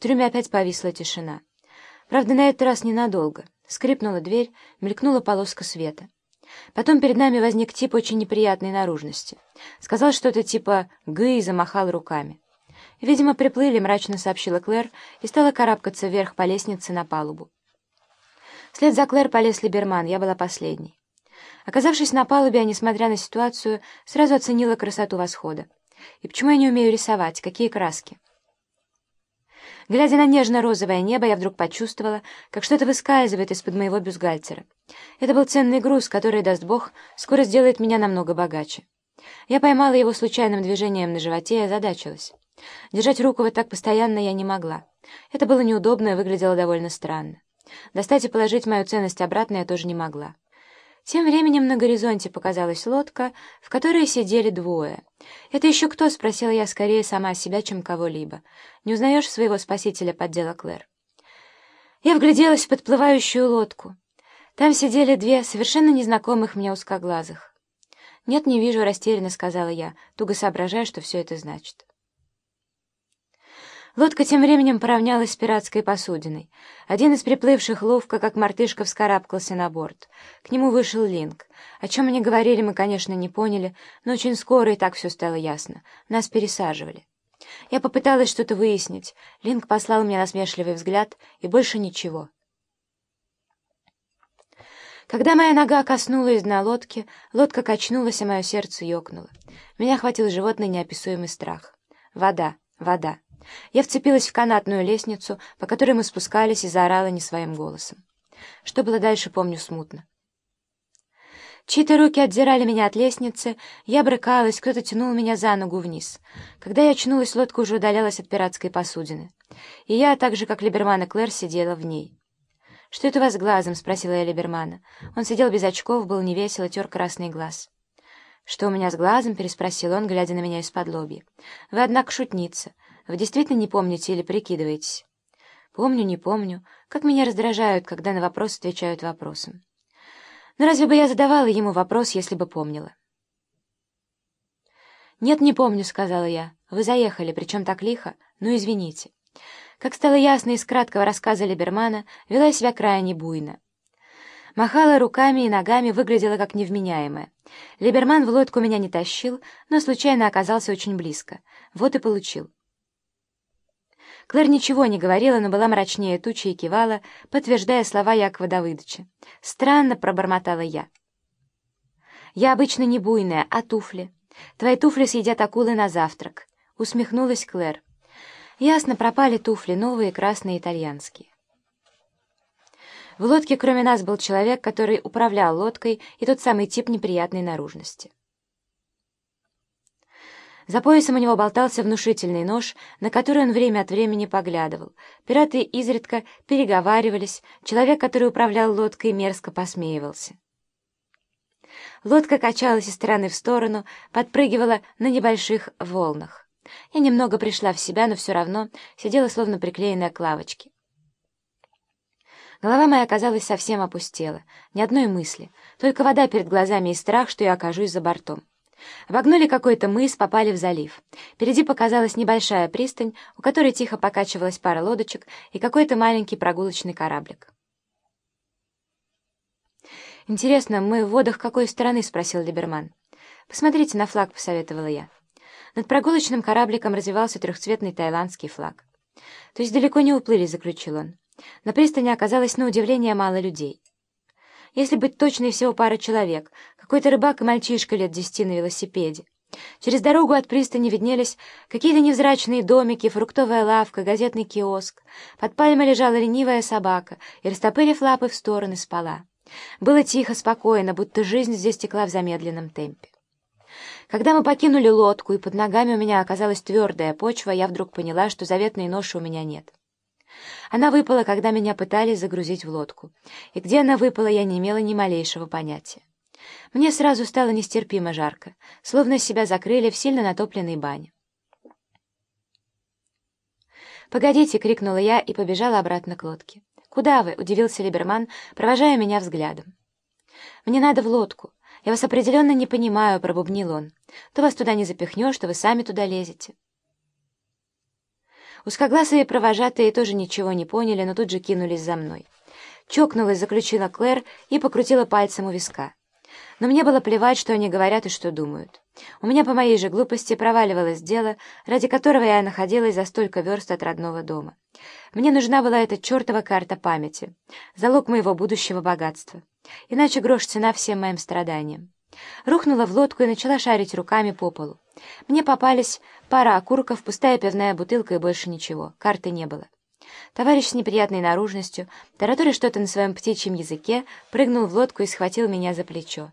трюме опять повисла тишина. Правда, на этот раз ненадолго. Скрипнула дверь, мелькнула полоска света. Потом перед нами возник тип очень неприятной наружности. Сказал что-то типа «гы» и замахал руками. «Видимо, приплыли», — мрачно сообщила Клэр и стала карабкаться вверх по лестнице на палубу. Вслед за Клэр полез Либерман, я была последней. Оказавшись на палубе, я, несмотря на ситуацию, сразу оценила красоту восхода. И почему я не умею рисовать? Какие краски? Глядя на нежно-розовое небо, я вдруг почувствовала, как что-то выскальзывает из-под моего бюстгальтера. Это был ценный груз, который, даст Бог, скоро сделает меня намного богаче. Я поймала его случайным движением на животе и озадачилась. Держать руку вот так постоянно я не могла. Это было неудобно и выглядело довольно странно. Достать и положить мою ценность обратно я тоже не могла. Тем временем на горизонте показалась лодка, в которой сидели двое. «Это еще кто?» — спросила я скорее сама себя, чем кого-либо. «Не узнаешь своего спасителя?» — поддела Клэр. Я вгляделась в подплывающую лодку. Там сидели две совершенно незнакомых мне узкоглазых. «Нет, не вижу», — растерянно сказала я, туго соображая, что все это значит. Лодка тем временем поравнялась с пиратской посудиной. Один из приплывших ловко, как мартышка, вскарабкался на борт. К нему вышел Линк. О чем они говорили, мы, конечно, не поняли, но очень скоро и так все стало ясно. Нас пересаживали. Я попыталась что-то выяснить. Линк послал мне насмешливый взгляд, и больше ничего. Когда моя нога коснулась дна лодки, лодка качнулась, а мое сердце ёкнуло. Меня охватил животный неописуемый страх. Вода, вода. Я вцепилась в канатную лестницу, по которой мы спускались, и заорала не своим голосом. Что было дальше, помню смутно. Чьи-то руки отдирали меня от лестницы, я брыкалась, кто-то тянул меня за ногу вниз. Когда я очнулась, лодка уже удалялась от пиратской посудины. И я, так же, как Либерман и Клэр, сидела в ней. «Что это у вас с глазом?» — спросила я Либермана. Он сидел без очков, был невесело, тер красный глаз. «Что у меня с глазом?» — переспросил он, глядя на меня из-под лобья. «Вы, однако, шутница. Вы действительно не помните или прикидываетесь? Помню, не помню. Как меня раздражают, когда на вопрос отвечают вопросом. Но разве бы я задавала ему вопрос, если бы помнила? «Нет, не помню», — сказала я. «Вы заехали, причем так лихо. Ну, извините». Как стало ясно из краткого рассказа Либермана, вела себя крайне буйно. Махала руками и ногами, выглядела как невменяемая. Либерман в лодку меня не тащил, но случайно оказался очень близко. Вот и получил. Клэр ничего не говорила, но была мрачнее тучи и кивала, подтверждая слова Якова Давыдовича. «Странно», — пробормотала я. «Я обычно не буйная, а туфли. Твои туфли съедят акулы на завтрак», — усмехнулась Клэр. «Ясно, пропали туфли, новые, красные, итальянские». В лодке кроме нас был человек, который управлял лодкой, и тот самый тип неприятной наружности. За поясом у него болтался внушительный нож, на который он время от времени поглядывал. Пираты изредка переговаривались, человек, который управлял лодкой, мерзко посмеивался. Лодка качалась из стороны в сторону, подпрыгивала на небольших волнах. Я немного пришла в себя, но все равно сидела словно приклеенная к лавочке. Голова моя, оказалась совсем опустела, ни одной мысли, только вода перед глазами и страх, что я окажусь за бортом. Обогнули какой-то мыс, попали в залив. Впереди показалась небольшая пристань, у которой тихо покачивалась пара лодочек и какой-то маленький прогулочный кораблик. «Интересно, мы в водах какой страны?» — спросил Либерман. «Посмотрите на флаг», — посоветовала я. Над прогулочным корабликом развивался трехцветный таиландский флаг. «То есть далеко не уплыли», — заключил он. На пристани оказалось на удивление мало людей. Если быть точной, всего пара человек. Какой-то рыбак и мальчишка лет десяти на велосипеде. Через дорогу от пристани виднелись какие-то невзрачные домики, фруктовая лавка, газетный киоск. Под пальмой лежала ленивая собака и, растопырив лапы в стороны, спала. Было тихо, спокойно, будто жизнь здесь текла в замедленном темпе. Когда мы покинули лодку, и под ногами у меня оказалась твердая почва, я вдруг поняла, что заветной ноши у меня нет. Она выпала, когда меня пытались загрузить в лодку. И где она выпала, я не имела ни малейшего понятия. Мне сразу стало нестерпимо жарко, словно себя закрыли в сильно натопленной бане. «Погодите!» — крикнула я и побежала обратно к лодке. «Куда вы?» — удивился Либерман, провожая меня взглядом. «Мне надо в лодку. Я вас определенно не понимаю», — пробубнил он. «То вас туда не запихнешь, что вы сами туда лезете». Узкоглазые провожатые тоже ничего не поняли, но тут же кинулись за мной. Чокнулась, заключила Клэр и покрутила пальцем у виска. Но мне было плевать, что они говорят и что думают. У меня по моей же глупости проваливалось дело, ради которого я находилась за столько верст от родного дома. Мне нужна была эта чертова карта памяти, залог моего будущего богатства. Иначе грош цена всем моим страданиям. Рухнула в лодку и начала шарить руками по полу. Мне попались пара окурков, пустая пивная бутылка и больше ничего. Карты не было. Товарищ с неприятной наружностью, тараторя что-то на своем птичьем языке, прыгнул в лодку и схватил меня за плечо.